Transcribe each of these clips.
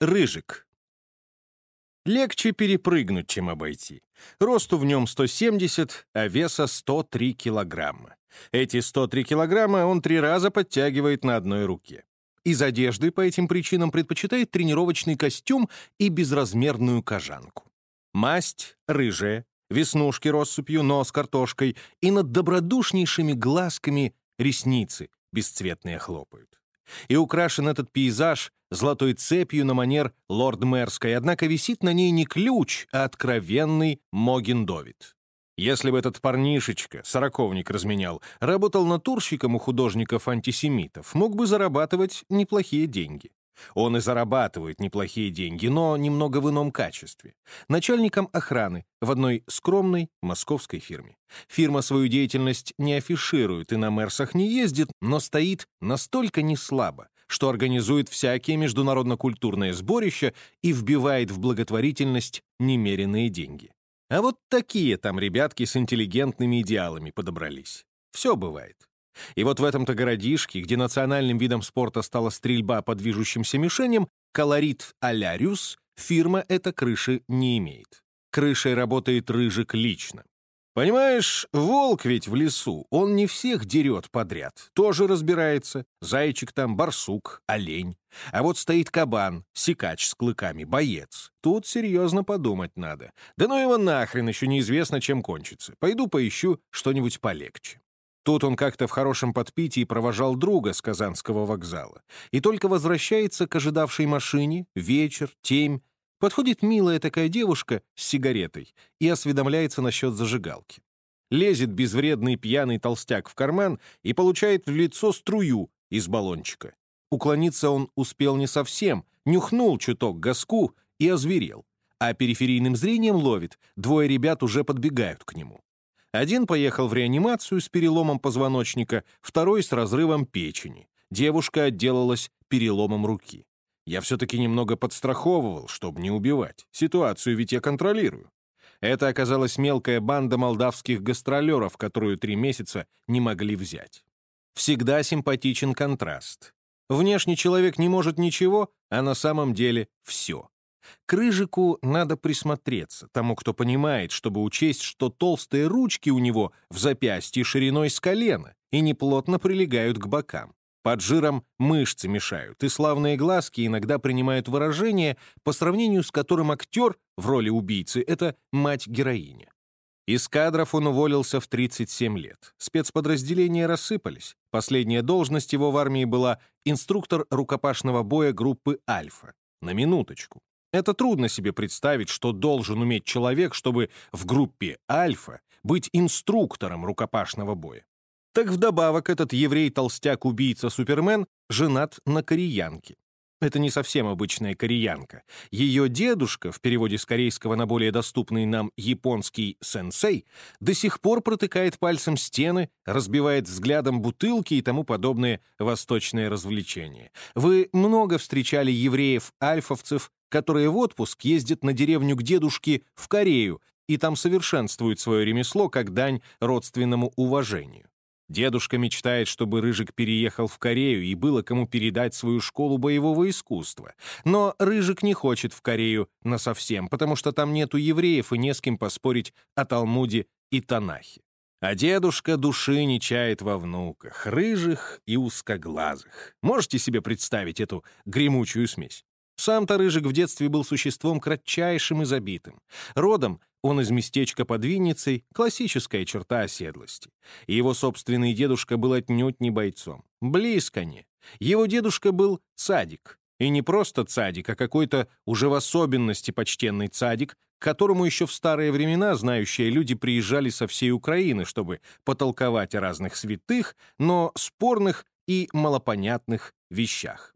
Рыжик. Легче перепрыгнуть, чем обойти. Росту в нем 170, а веса 103 килограмма. Эти 103 килограмма он три раза подтягивает на одной руке. Из одежды по этим причинам предпочитает тренировочный костюм и безразмерную кожанку. Масть рыжая, веснушки россыпью, нос картошкой и над добродушнейшими глазками ресницы бесцветные хлопают. И украшен этот пейзаж золотой цепью на манер лорд-мэрской, однако висит на ней не ключ, а откровенный Могин Довид. Если бы этот парнишечка, сороковник разменял, работал натурщиком у художников-антисемитов, мог бы зарабатывать неплохие деньги. Он и зарабатывает неплохие деньги, но немного в ином качестве. Начальником охраны в одной скромной московской фирме. Фирма свою деятельность не афиширует и на Мерсах не ездит, но стоит настолько неслабо, что организует всякие международно-культурные сборища и вбивает в благотворительность немеренные деньги. А вот такие там ребятки с интеллигентными идеалами подобрались. Все бывает. И вот в этом-то городишке, где национальным видом спорта стала стрельба по движущимся мишеням, колорит а-ля фирма эта крыши не имеет. Крышей работает Рыжик лично. Понимаешь, волк ведь в лесу, он не всех дерет подряд, тоже разбирается. Зайчик там, барсук, олень. А вот стоит кабан, сикач с клыками, боец. Тут серьезно подумать надо. Да ну его нахрен, еще неизвестно, чем кончится. Пойду поищу что-нибудь полегче. Тут он как-то в хорошем подпитии провожал друга с Казанского вокзала. И только возвращается к ожидавшей машине, вечер, темь, подходит милая такая девушка с сигаретой и осведомляется насчет зажигалки. Лезет безвредный пьяный толстяк в карман и получает в лицо струю из баллончика. Уклониться он успел не совсем, нюхнул чуток газку и озверел. А периферийным зрением ловит, двое ребят уже подбегают к нему. Один поехал в реанимацию с переломом позвоночника, второй с разрывом печени. Девушка отделалась переломом руки. Я все-таки немного подстраховывал, чтобы не убивать. Ситуацию ведь я контролирую. Это оказалась мелкая банда молдавских гастролеров, которую три месяца не могли взять. Всегда симпатичен контраст. Внешне человек не может ничего, а на самом деле все. К Рыжику надо присмотреться, тому, кто понимает, чтобы учесть, что толстые ручки у него в запястье шириной с колена и неплотно прилегают к бокам. Под жиром мышцы мешают, и славные глазки иногда принимают выражение, по сравнению с которым актер в роли убийцы — это мать-героиня. Из кадров он уволился в 37 лет. Спецподразделения рассыпались. Последняя должность его в армии была инструктор рукопашного боя группы «Альфа». На минуточку. Это трудно себе представить, что должен уметь человек, чтобы в группе «Альфа» быть инструктором рукопашного боя. Так вдобавок этот еврей-толстяк-убийца Супермен женат на кореянке. Это не совсем обычная кореянка. Ее дедушка, в переводе с корейского на более доступный нам японский «сенсей», до сих пор протыкает пальцем стены, разбивает взглядом бутылки и тому подобные восточные развлечения. Вы много встречали евреев-альфовцев, которые в отпуск ездят на деревню к дедушке в Корею и там совершенствуют свое ремесло как дань родственному уважению. Дедушка мечтает, чтобы Рыжик переехал в Корею и было кому передать свою школу боевого искусства. Но Рыжик не хочет в Корею насовсем, потому что там нету евреев и не с кем поспорить о Талмуде и Танахе. А дедушка души не чает во внуках, рыжих и узкоглазых. Можете себе представить эту гремучую смесь? Сам-то Рыжик в детстве был существом кратчайшим и забитым. Родом он из местечка под Винницей, классическая черта оседлости. И его собственный дедушка был отнюдь не бойцом. Близко не. Его дедушка был цадик. И не просто цадик, а какой-то уже в особенности почтенный цадик, к которому еще в старые времена знающие люди приезжали со всей Украины, чтобы потолковать о разных святых, но спорных и малопонятных вещах.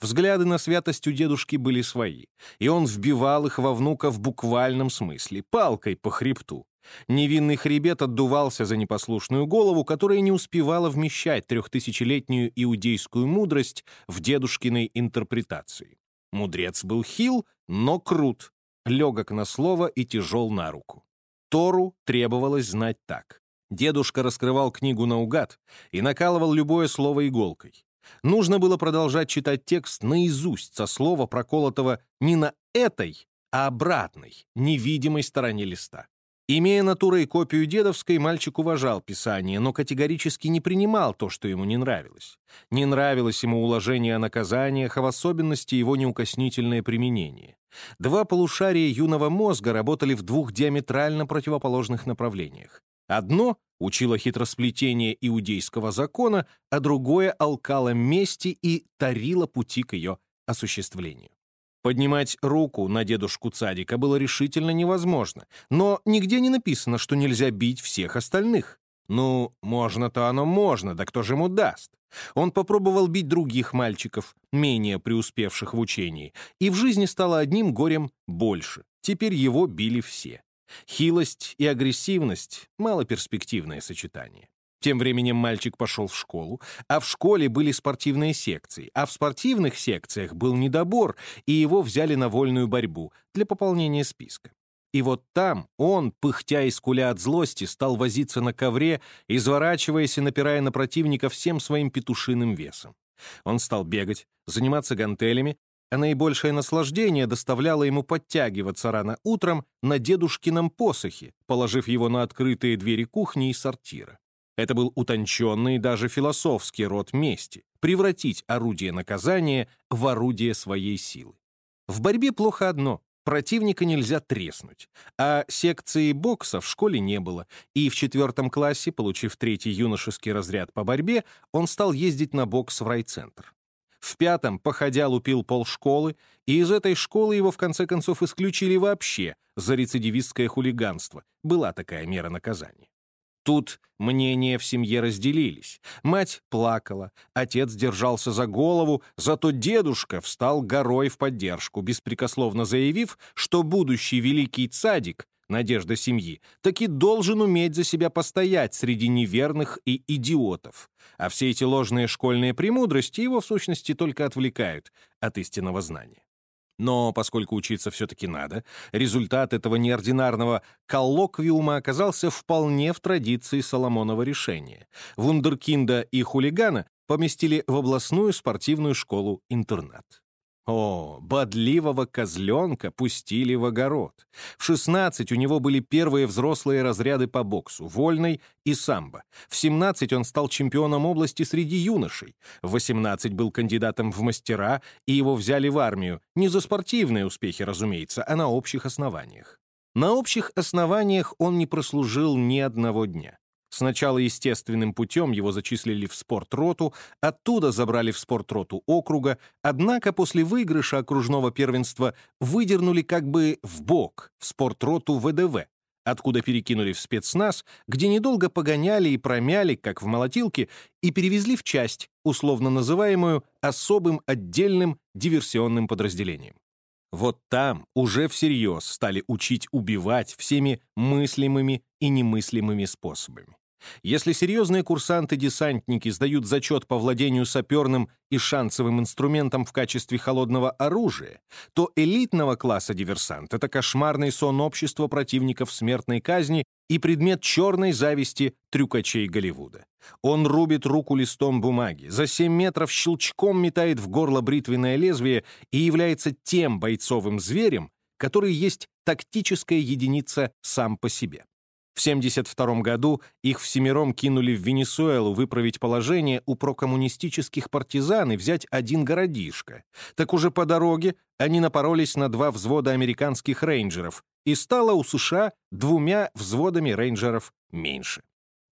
Взгляды на святость у дедушки были свои, и он вбивал их во внука в буквальном смысле, палкой по хребту. Невинный хребет отдувался за непослушную голову, которая не успевала вмещать трехтысячелетнюю иудейскую мудрость в дедушкиной интерпретации. Мудрец был хил, но крут, легок на слово и тяжел на руку. Тору требовалось знать так. Дедушка раскрывал книгу наугад и накалывал любое слово иголкой. Нужно было продолжать читать текст наизусть со слова, проколотого не на этой, а обратной, невидимой стороне листа. Имея натурой копию дедовской, мальчик уважал писание, но категорически не принимал то, что ему не нравилось. Не нравилось ему уложение о наказаниях, а в особенности его неукоснительное применение. Два полушария юного мозга работали в двух диаметрально противоположных направлениях. Одно учило хитросплетение иудейского закона, а другое алкало мести и тарило пути к ее осуществлению. Поднимать руку на дедушку Цадика было решительно невозможно, но нигде не написано, что нельзя бить всех остальных. Ну, можно-то оно можно, да кто же ему даст? Он попробовал бить других мальчиков, менее преуспевших в учении, и в жизни стало одним горем больше. Теперь его били все. Хилость и агрессивность — малоперспективное сочетание. Тем временем мальчик пошел в школу, а в школе были спортивные секции, а в спортивных секциях был недобор, и его взяли на вольную борьбу для пополнения списка. И вот там он, пыхтя и скуля от злости, стал возиться на ковре, изворачиваясь и напирая на противника всем своим петушиным весом. Он стал бегать, заниматься гантелями, а наибольшее наслаждение доставляло ему подтягиваться рано утром на дедушкином посохе, положив его на открытые двери кухни и сортира. Это был утонченный даже философский род мести — превратить орудие наказания в орудие своей силы. В борьбе плохо одно — противника нельзя треснуть, а секции бокса в школе не было, и в четвертом классе, получив третий юношеский разряд по борьбе, он стал ездить на бокс в райцентр. В пятом, походя, лупил полшколы, и из этой школы его в конце концов исключили вообще за рецидивистское хулиганство. Была такая мера наказания. Тут мнения в семье разделились. Мать плакала, отец держался за голову, зато дедушка встал горой в поддержку, беспрекословно заявив, что будущий великий цадик, надежда семьи, таки должен уметь за себя постоять среди неверных и идиотов. А все эти ложные школьные премудрости его в сущности только отвлекают от истинного знания. Но поскольку учиться все-таки надо, результат этого неординарного коллоквиума оказался вполне в традиции Соломонова решения. Вундеркинда и хулигана поместили в областную спортивную школу-интернат. О, бодливого козленка пустили в огород. В 16 у него были первые взрослые разряды по боксу, вольной и самбо. В 17 он стал чемпионом области среди юношей. В 18 был кандидатом в мастера, и его взяли в армию. Не за спортивные успехи, разумеется, а на общих основаниях. На общих основаниях он не прослужил ни одного дня. Сначала естественным путем его зачислили в спортроту, оттуда забрали в спортроту округа, однако после выигрыша окружного первенства выдернули как бы в бок в спортроту ВДВ, откуда перекинули в спецназ, где недолго погоняли и промяли, как в молотилке, и перевезли в часть, условно называемую особым отдельным диверсионным подразделением. Вот там уже всерьез стали учить убивать всеми мыслимыми и немыслимыми способами. Если серьезные курсанты-десантники сдают зачет по владению саперным и шансовым инструментом в качестве холодного оружия, то элитного класса диверсант — это кошмарный сон общества противников смертной казни и предмет черной зависти трюкачей Голливуда. Он рубит руку листом бумаги, за 7 метров щелчком метает в горло бритвенное лезвие и является тем бойцовым зверем, который есть тактическая единица сам по себе. В 1972 году их всемиром кинули в Венесуэлу выправить положение у прокоммунистических партизан и взять один городишко. Так уже по дороге они напоролись на два взвода американских рейнджеров, и стало у США двумя взводами рейнджеров меньше.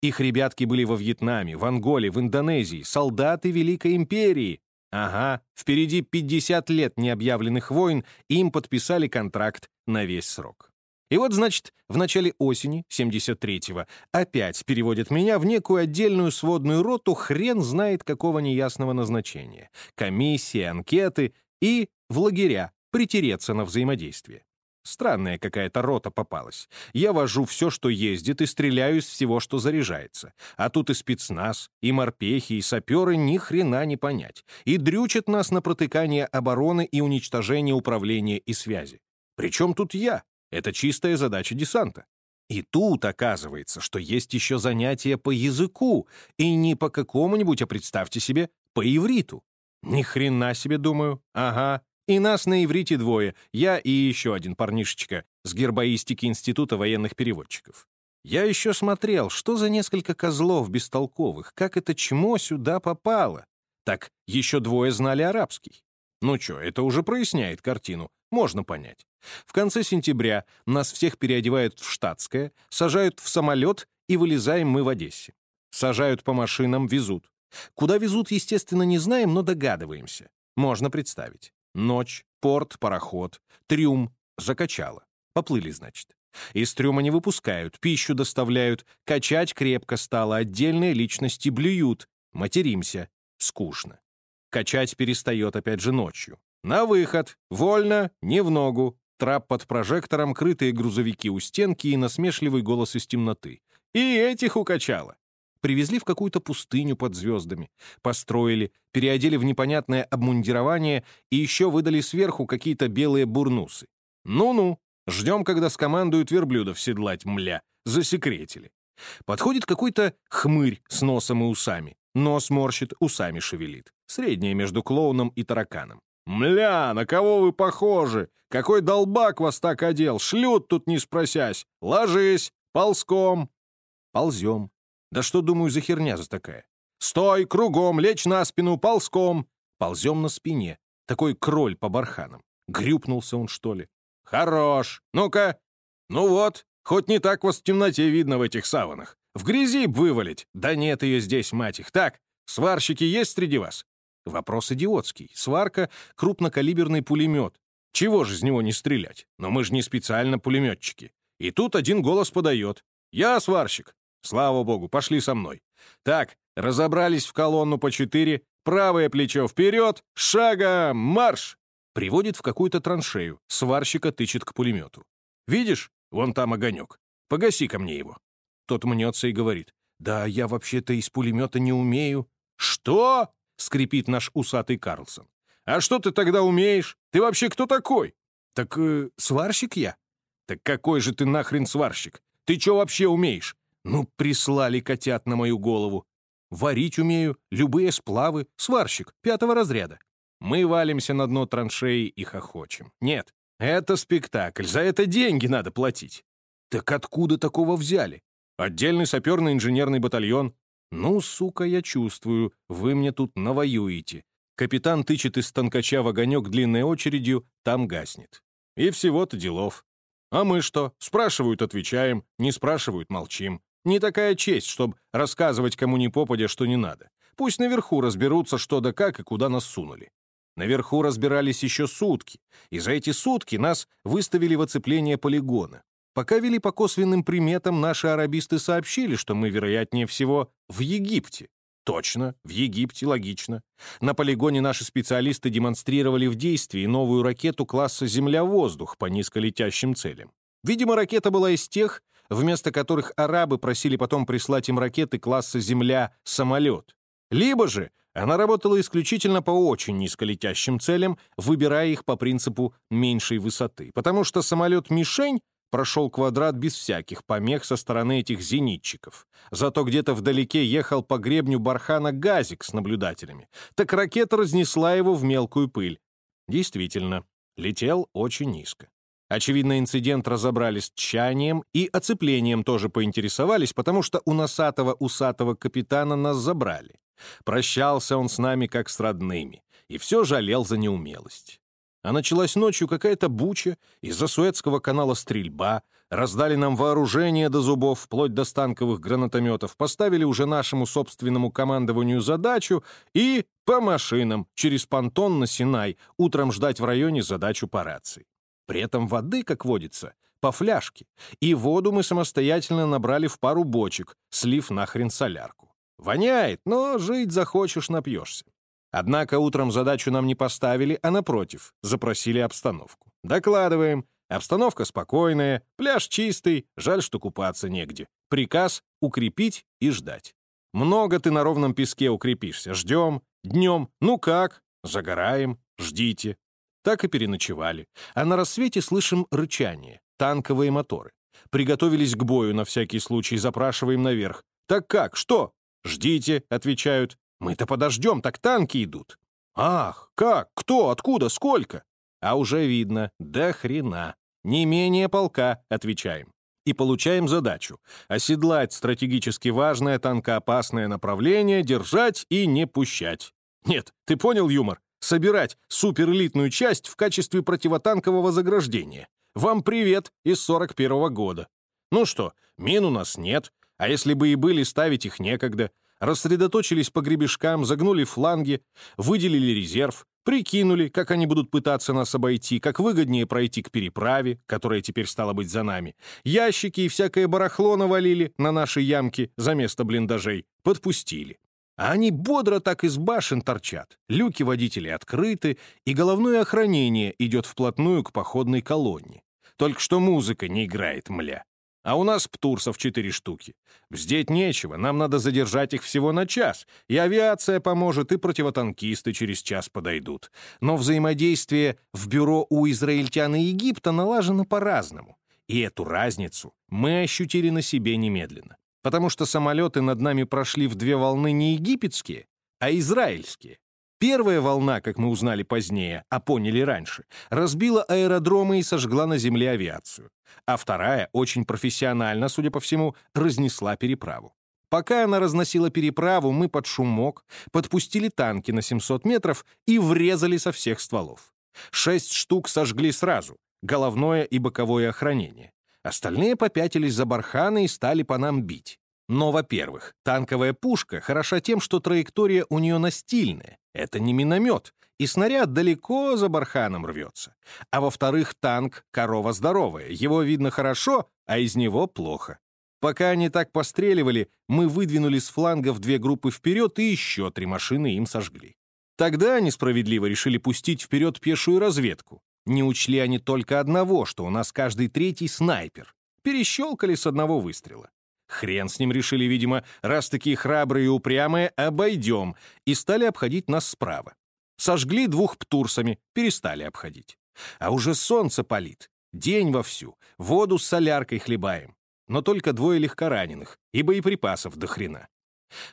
Их ребятки были во Вьетнаме, в Анголе, в Индонезии, солдаты Великой Империи. Ага, впереди 50 лет необъявленных войн, и им подписали контракт на весь срок. И вот, значит, в начале осени 73-го опять переводят меня в некую отдельную сводную роту хрен знает какого неясного назначения. Комиссии, анкеты и в лагеря притереться на взаимодействие. Странная какая-то рота попалась. Я вожу все, что ездит, и стреляю из всего, что заряжается. А тут и спецназ, и морпехи, и саперы ни хрена не понять. И дрючат нас на протыкание обороны и уничтожение управления и связи. Причем тут я? Это чистая задача десанта. И тут оказывается, что есть еще занятия по языку, и не по какому-нибудь, а представьте себе, По ивриту. Ни хрена себе, думаю. Ага. И нас на иврите двое. Я и еще один парнишечка с гербоистики Института военных переводчиков. Я еще смотрел, что за несколько козлов бестолковых, как это чмо сюда попало. Так еще двое знали арабский. Ну что, это уже проясняет картину, можно понять. В конце сентября нас всех переодевают в штатское, сажают в самолет и вылезаем мы в Одессе. Сажают по машинам, везут. Куда везут, естественно, не знаем, но догадываемся. Можно представить. Ночь, порт, пароход, трюм. Закачало. Поплыли, значит. Из трюма не выпускают, пищу доставляют, качать крепко стало, отдельные личности блюют. Материмся. Скучно. Качать перестает опять же ночью. На выход. Вольно, не в ногу. Трап под прожектором, крытые грузовики у стенки и насмешливый голос из темноты. И этих укачало. Привезли в какую-то пустыню под звездами, построили, переодели в непонятное обмундирование и еще выдали сверху какие-то белые бурнусы. Ну-ну, ждем, когда скомандуют верблюдов седлать, мля. Засекретили. Подходит какой-то хмырь с носом и усами. Нос морщит, усами шевелит. Среднее между клоуном и тараканом. «Мля, на кого вы похожи? Какой долбак вас так одел? Шлют тут не спросясь. Ложись, ползком». Ползем. Да что, думаю, за херня за такая? Стой, кругом, лечь на спину, ползком. Ползем на спине. Такой кроль по барханам. Грюпнулся он, что ли? Хорош. Ну-ка. Ну вот, хоть не так вас в темноте видно в этих саванах. В грязи б вывалить. Да нет ее здесь, мать их. Так, сварщики есть среди вас? Вопрос идиотский. Сварка — крупнокалиберный пулемет. Чего же из него не стрелять? Но мы же не специально пулеметчики. И тут один голос подает. «Я сварщик. Слава богу, пошли со мной. Так, разобрались в колонну по четыре, правое плечо вперед, шага, марш! Приводит в какую-то траншею, сварщика тычет к пулемету. Видишь, вон там огонек. погаси ко мне его. Тот мнется и говорит, да я вообще-то из пулемета не умею. Что? Скрипит наш усатый Карлсон. А что ты тогда умеешь? Ты вообще кто такой? Так э, сварщик я. Так какой же ты нахрен сварщик? Ты что вообще умеешь? Ну, прислали котят на мою голову. Варить умею, любые сплавы, сварщик, пятого разряда. Мы валимся на дно траншеи и хохочем. Нет, это спектакль, за это деньги надо платить. Так откуда такого взяли? Отдельный саперный инженерный батальон. Ну, сука, я чувствую, вы мне тут навоюете. Капитан тычет из станкача в огонек длинной очередью, там гаснет. И всего-то делов. А мы что? Спрашивают — отвечаем, не спрашивают — молчим. Не такая честь, чтобы рассказывать кому ни попадя, что не надо. Пусть наверху разберутся, что да как и куда нас сунули. Наверху разбирались еще сутки, и за эти сутки нас выставили в оцепление полигона. Пока вели по косвенным приметам, наши арабисты сообщили, что мы, вероятнее всего, в Египте. Точно, в Египте, логично. На полигоне наши специалисты демонстрировали в действии новую ракету класса «Земля-воздух» по низколетящим целям. Видимо, ракета была из тех, вместо которых арабы просили потом прислать им ракеты класса «Земля-самолет». Либо же она работала исключительно по очень низколетящим целям, выбирая их по принципу меньшей высоты, потому что самолет-мишень прошел квадрат без всяких помех со стороны этих зенитчиков. Зато где-то вдалеке ехал по гребню бархана газик с наблюдателями. Так ракета разнесла его в мелкую пыль. Действительно, летел очень низко. Очевидно, инцидент разобрали с тщанием и оцеплением тоже поинтересовались, потому что у носатого усатого капитана нас забрали. Прощался он с нами как с родными и все жалел за неумелость. А началась ночью какая-то буча, из-за Суэцкого канала стрельба, раздали нам вооружение до зубов, вплоть до станковых гранатометов, поставили уже нашему собственному командованию задачу и по машинам через понтон на Синай утром ждать в районе задачу по рации. При этом воды, как водится, по фляжке. И воду мы самостоятельно набрали в пару бочек, слив нахрен солярку. Воняет, но жить захочешь, напьешься. Однако утром задачу нам не поставили, а напротив, запросили обстановку. Докладываем. Обстановка спокойная, пляж чистый, жаль, что купаться негде. Приказ — укрепить и ждать. Много ты на ровном песке укрепишься. Ждем. Днем. Ну как? Загораем. Ждите. Так и переночевали. А на рассвете слышим рычание, танковые моторы. Приготовились к бою на всякий случай, запрашиваем наверх. «Так как? Что?» «Ждите», — отвечают. Мы-то подождем, так танки идут. Ах, как, кто, откуда, сколько? А уже видно, до хрена. Не менее полка, отвечаем. И получаем задачу — оседлать стратегически важное танкоопасное направление, держать и не пущать. Нет, ты понял юмор? Собирать суперэлитную часть в качестве противотанкового заграждения. Вам привет из 41-го года. Ну что, мин у нас нет, а если бы и были, ставить их некогда. Рассредоточились по гребешкам, загнули фланги, выделили резерв, прикинули, как они будут пытаться нас обойти, как выгоднее пройти к переправе, которая теперь стала быть за нами. Ящики и всякое барахло навалили на наши ямки за место блиндажей, подпустили. А они бодро так из башен торчат, люки водителей открыты, и головное охранение идет вплотную к походной колонне. Только что музыка не играет, мля. А у нас птурсов четыре штуки. Бздеть нечего, нам надо задержать их всего на час. И авиация поможет, и противотанкисты через час подойдут. Но взаимодействие в бюро у израильтян и Египта налажено по-разному. И эту разницу мы ощутили на себе немедленно. Потому что самолеты над нами прошли в две волны не египетские, а израильские. Первая волна, как мы узнали позднее, а поняли раньше, разбила аэродромы и сожгла на земле авиацию. А вторая, очень профессионально, судя по всему, разнесла переправу. Пока она разносила переправу, мы под шумок подпустили танки на 700 метров и врезали со всех стволов. Шесть штук сожгли сразу, головное и боковое охранение. Остальные попятились за барханы и стали по нам бить. Но, во-первых, танковая пушка хороша тем, что траектория у нее настильная. Это не миномет, и снаряд далеко за барханом рвется. А во-вторых, танк — корова здоровая, его видно хорошо, а из него плохо. Пока они так постреливали, мы выдвинули с флангов две группы вперед и еще три машины им сожгли. Тогда они справедливо решили пустить вперед пешую разведку. Не учли они только одного, что у нас каждый третий снайпер. Перещелкали с одного выстрела. Хрен с ним решили, видимо, раз такие храбрые и упрямые, обойдем, и стали обходить нас справа. Сожгли двух птурсами, перестали обходить. А уже солнце палит, день вовсю, воду с соляркой хлебаем. Но только двое легкораненых, и боеприпасов до хрена.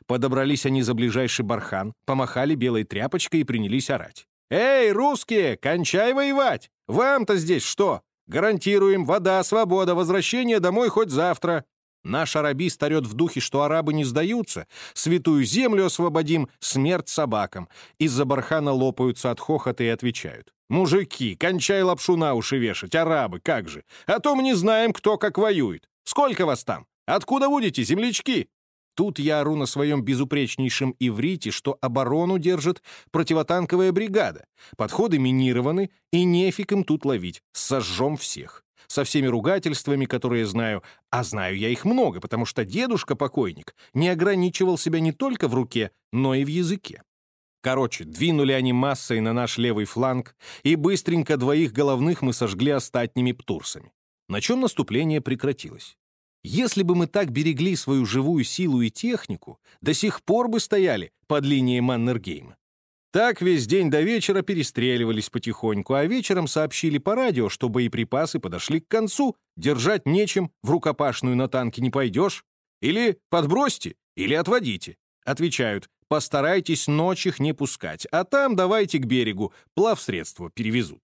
Подобрались они за ближайший бархан, помахали белой тряпочкой и принялись орать. «Эй, русские, кончай воевать! Вам-то здесь что? Гарантируем, вода, свобода, возвращение домой хоть завтра. Наш арабист орет в духе, что арабы не сдаются, святую землю освободим, смерть собакам. Из-за бархана лопаются от хохота и отвечают. «Мужики, кончай лапшу на уши вешать, арабы, как же! А то мы не знаем, кто как воюет. Сколько вас там? Откуда будете, землячки?» Тут я ору на своем безупречнейшем иврите, что оборону держит противотанковая бригада. Подходы минированы, и нефиг им тут ловить. Сожжем всех со всеми ругательствами, которые знаю, а знаю я их много, потому что дедушка-покойник не ограничивал себя не только в руке, но и в языке. Короче, двинули они массой на наш левый фланг, и быстренько двоих головных мы сожгли остатними птурсами. На чем наступление прекратилось. Если бы мы так берегли свою живую силу и технику, до сих пор бы стояли под линией Маннергейма. Так весь день до вечера перестреливались потихоньку, а вечером сообщили по радио, что боеприпасы подошли к концу, держать нечем, в рукопашную на танке не пойдешь. Или подбросьте, или отводите. Отвечают, постарайтесь ночь их не пускать, а там давайте к берегу, плавсредства перевезут.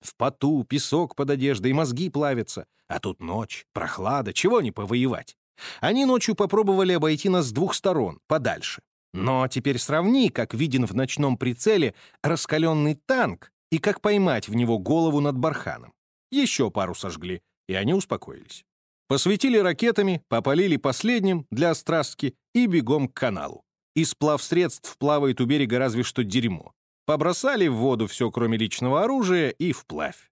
В поту, песок под одеждой, мозги плавятся. А тут ночь, прохлада, чего не повоевать. Они ночью попробовали обойти нас с двух сторон, подальше. Но теперь сравни, как виден в ночном прицеле раскаленный танк и как поймать в него голову над барханом. Еще пару сожгли, и они успокоились. Посветили ракетами, попалили последним для острастки и бегом к каналу. Из плавсредств плавает у берега разве что дерьмо. Побросали в воду все, кроме личного оружия, и вплавь.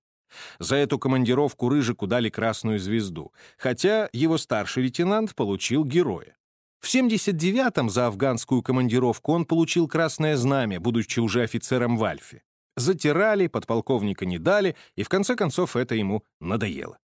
За эту командировку Рыжику дали красную звезду, хотя его старший лейтенант получил героя. В 79-м за афганскую командировку он получил красное знамя, будучи уже офицером в Альфе. Затирали, подполковника не дали, и в конце концов это ему надоело.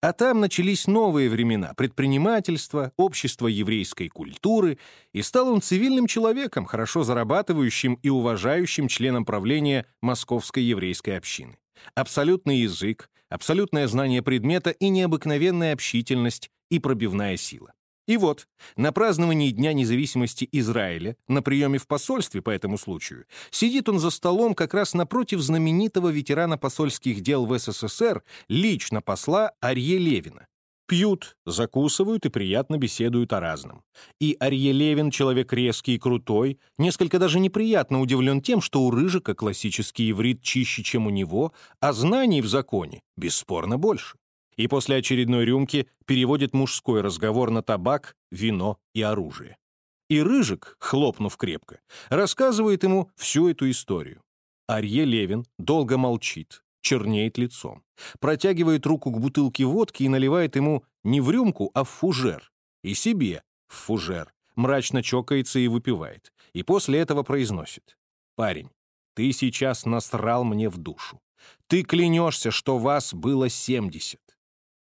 А там начались новые времена предпринимательства, общество еврейской культуры, и стал он цивильным человеком, хорошо зарабатывающим и уважающим членом правления Московской еврейской общины. Абсолютный язык, абсолютное знание предмета и необыкновенная общительность и пробивная сила. И вот, на праздновании Дня независимости Израиля, на приеме в посольстве по этому случаю, сидит он за столом как раз напротив знаменитого ветерана посольских дел в СССР, лично посла Арье Левина. Пьют, закусывают и приятно беседуют о разном. И Арье Левин, человек резкий и крутой, несколько даже неприятно удивлен тем, что у Рыжика классический иврит чище, чем у него, а знаний в законе бесспорно больше и после очередной рюмки переводит мужской разговор на табак, вино и оружие. И Рыжик, хлопнув крепко, рассказывает ему всю эту историю. Арье Левин долго молчит, чернеет лицом, протягивает руку к бутылке водки и наливает ему не в рюмку, а в фужер. И себе в фужер. Мрачно чокается и выпивает. И после этого произносит. «Парень, ты сейчас насрал мне в душу. Ты клянешься, что вас было семьдесят.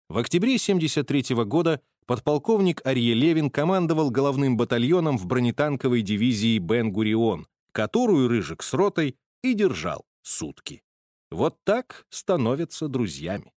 В октябре 1973 года подполковник Арье Левин командовал головным батальоном в бронетанковой дивизии Бен-Гурион, которую Рыжик с ротой и держал сутки. Вот так становятся друзьями.